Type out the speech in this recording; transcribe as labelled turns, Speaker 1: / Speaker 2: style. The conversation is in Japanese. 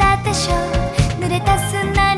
Speaker 1: たでしょ。濡れた砂